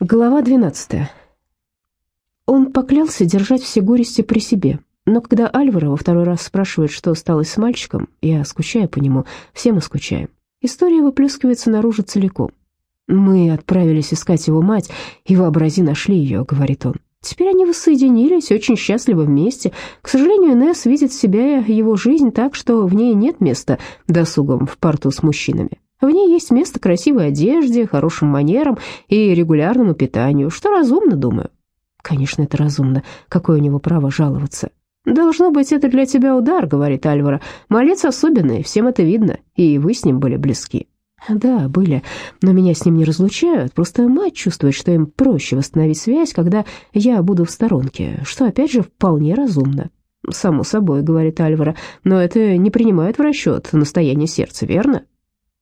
Глава 12. Он поклялся держать все горести при себе, но когда Альвара во второй раз спрашивает, что осталось с мальчиком, я скучаю по нему, все мы скучаем. История выплескивается наружу целиком. «Мы отправились искать его мать, и, вообрази, нашли ее», — говорит он. Теперь они воссоединились, очень счастливы вместе. К сожалению, Несс видит в себя его жизнь так, что в ней нет места досугом в порту с мужчинами. В ней есть место красивой одежде, хорошим манерам и регулярному питанию, что разумно, думаю. Конечно, это разумно. Какое у него право жаловаться? «Должно быть, это для тебя удар», — говорит Альвара. «Малец особенный, всем это видно, и вы с ним были близки». «Да, были, но меня с ним не разлучают, просто мать чувствует, что им проще восстановить связь, когда я буду в сторонке, что, опять же, вполне разумно». «Само собой», — говорит Альвара, — «но это не принимает в расчет настояние сердца, верно?»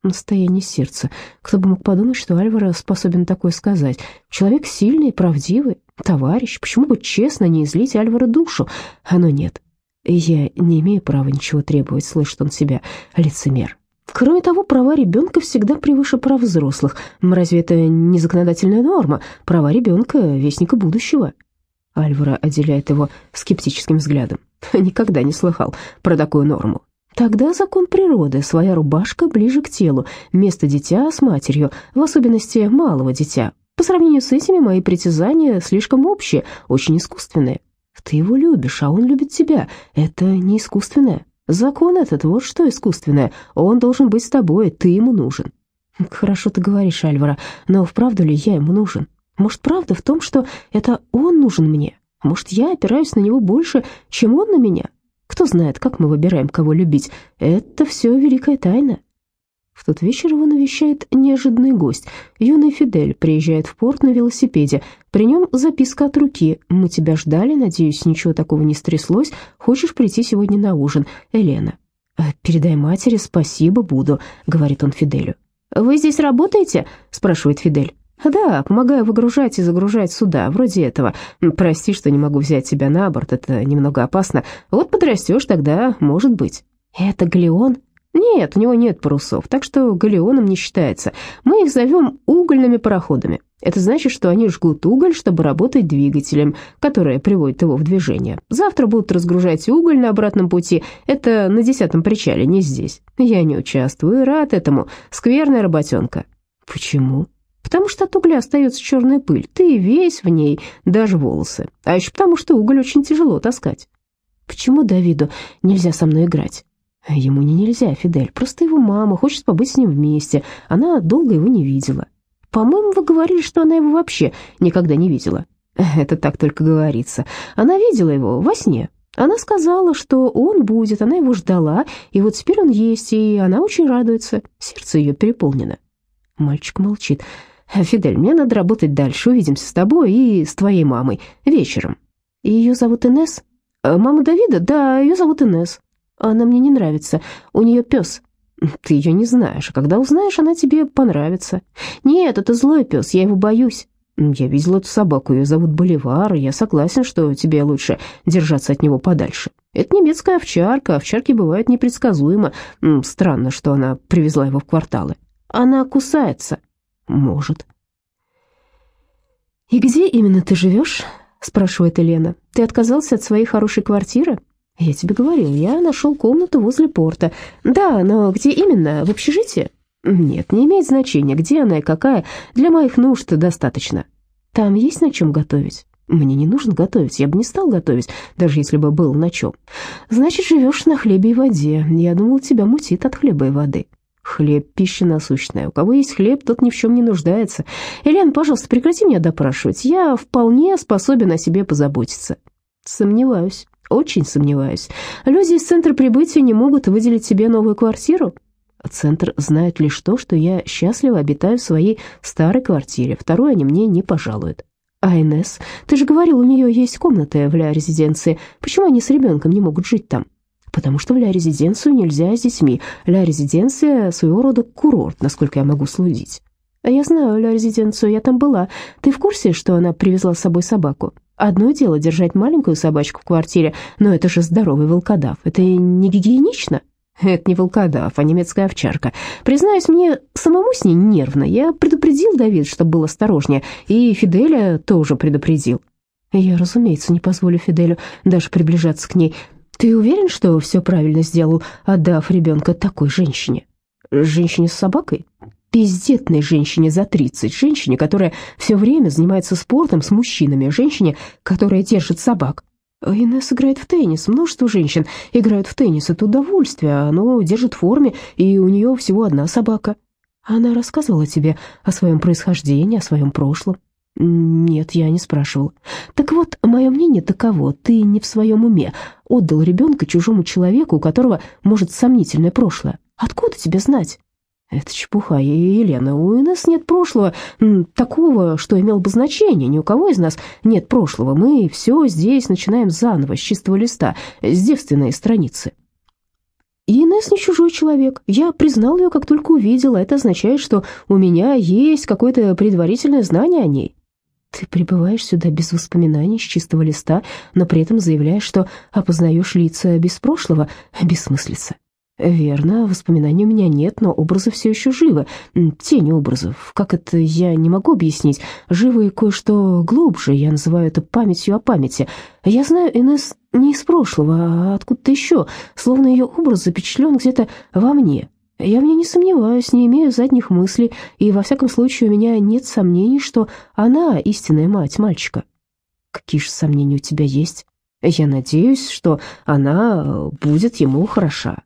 Настояние сердца. Кто бы мог подумать, что Альваро способен такое сказать. Человек сильный, правдивый, товарищ. Почему бы честно не излить Альваро душу? Оно нет. Я не имею права ничего требовать, слышит он себя, лицемер. Кроме того, права ребенка всегда превыше прав взрослых. Разве это не законодательная норма? Права ребенка — вестника будущего. Альвара отделяет его скептическим взглядом. Никогда не слыхал про такую норму. Тогда закон природы, своя рубашка ближе к телу, место дитя с матерью, в особенности малого дитя. По сравнению с этими мои притязания слишком общие, очень искусственные. Ты его любишь, а он любит тебя. Это не искусственное. Закон этот, вот что искусственное. Он должен быть с тобой, ты ему нужен. Хорошо ты говоришь, Альвара, но вправду ли я ему нужен? Может, правда в том, что это он нужен мне? Может, я опираюсь на него больше, чем он на меня? Кто знает, как мы выбираем, кого любить. Это все великая тайна. В тот вечер его навещает неожиданный гость. Юный Фидель приезжает в порт на велосипеде. При нем записка от руки. «Мы тебя ждали, надеюсь, ничего такого не стряслось. Хочешь прийти сегодня на ужин? Елена». «Э, «Передай матери, спасибо, буду», — говорит он Фиделю. «Вы здесь работаете?» — спрашивает Фидель. «Да, помогаю выгружать и загружать суда, вроде этого. Прости, что не могу взять тебя на борт, это немного опасно. Вот подрастешь, тогда может быть». «Это галеон?» «Нет, у него нет парусов, так что галеоном не считается. Мы их зовем угольными пароходами. Это значит, что они жгут уголь, чтобы работать двигателем, который приводит его в движение. Завтра будут разгружать уголь на обратном пути. Это на десятом причале, не здесь. Я не участвую, рад этому. Скверная работенка». «Почему?» Потому что от угля остается черная пыль, ты весь в ней, даже волосы. А еще потому, что уголь очень тяжело таскать. Почему Давиду нельзя со мной играть? Ему не нельзя, Фидель, просто его мама хочет побыть с ним вместе, она долго его не видела. По-моему, вы говорили, что она его вообще никогда не видела. Это так только говорится. Она видела его во сне. Она сказала, что он будет, она его ждала, и вот теперь он есть, и она очень радуется. Сердце ее переполнено. Мальчик молчит. «Фидель, мне надо работать дальше. Увидимся с тобой и с твоей мамой вечером». «Ее зовут Инес?» «Э, «Мама Давида? Да, ее зовут Инес. Она мне не нравится. У нее пес». «Ты ее не знаешь, а когда узнаешь, она тебе понравится». «Нет, это злой пес, я его боюсь». «Я видел эту собаку, ее зовут Боливар, и я согласен, что тебе лучше держаться от него подальше. Это немецкая овчарка, овчарки бывают непредсказуемо. Странно, что она привезла его в кварталы. Она кусается». Может. «И где именно ты живешь?» — спрашивает Елена. «Ты отказался от своей хорошей квартиры?» «Я тебе говорил, я нашел комнату возле порта. Да, но где именно? В общежитии?» «Нет, не имеет значения, где она и какая. Для моих нужд достаточно. Там есть на чем готовить?» «Мне не нужно готовить, я бы не стал готовить, даже если бы был на чем. Значит, живешь на хлебе и воде. Я думал, тебя мутит от хлеба и воды». Хлеб – пища насущная. У кого есть хлеб, тот ни в чем не нуждается. Елена, пожалуйста, прекрати меня допрашивать. Я вполне способен о себе позаботиться. Сомневаюсь, очень сомневаюсь. Люди из центра прибытия не могут выделить себе новую квартиру. Центр знает лишь то, что я счастливо обитаю в своей старой квартире. Вторую они мне не пожалуют. А Инесс, ты же говорил, у нее есть комната в ля-резиденции. Почему они с ребенком не могут жить там? Потому что в ля-резиденцию нельзя с детьми. Ля-резиденция своего рода курорт, насколько я могу судить. А я знаю ля-резиденцию, я там была. Ты в курсе, что она привезла с собой собаку? Одно дело держать маленькую собачку в квартире, но это же здоровый волкодав. Это не гигиенично. Это не волкодав, а немецкая овчарка. Признаюсь, мне самому с ней нервно. Я предупредил Давид, чтобы был осторожнее, и Фиделя тоже предупредил. Я, разумеется, не позволю Фиделю даже приближаться к ней. Ты уверен, что все правильно сделал, отдав ребенка такой женщине? Женщине с собакой? Бездетной женщине за 30, женщине, которая все время занимается спортом с мужчинами, женщине, которая держит собак. Инесс играет в теннис. Множество женщин играют в теннис. Это удовольствие. Оно держит в форме, и у нее всего одна собака. Она рассказывала тебе о своем происхождении, о своем прошлом. Нет, я не спрашивал. Так вот, мое мнение таково. Ты не в своем уме. Отдал ребенка чужому человеку, у которого может сомнительное прошлое. Откуда тебе знать? Это чепуха, Елена. У нас нет прошлого такого, что имело бы значение. Ни у кого из нас нет прошлого. Мы все здесь начинаем заново, с чистого листа, с девственной страницы. И Инесс не чужой человек. Я признал ее, как только увидел. Это означает, что у меня есть какое-то предварительное знание о ней. Ты прибываешь сюда без воспоминаний, с чистого листа, но при этом заявляешь, что опознаешь лица без прошлого, бессмыслица. «Верно, воспоминаний у меня нет, но образы все еще живы. Тени образов. Как это, я не могу объяснить. Живы кое-что глубже, я называю это памятью о памяти. Я знаю Инесс не из прошлого, а откуда-то еще, словно ее образ запечатлен где-то во мне. Я в ней не сомневаюсь, не имею задних мыслей, и во всяком случае у меня нет сомнений, что она истинная мать мальчика. Какие же сомнения у тебя есть? Я надеюсь, что она будет ему хороша».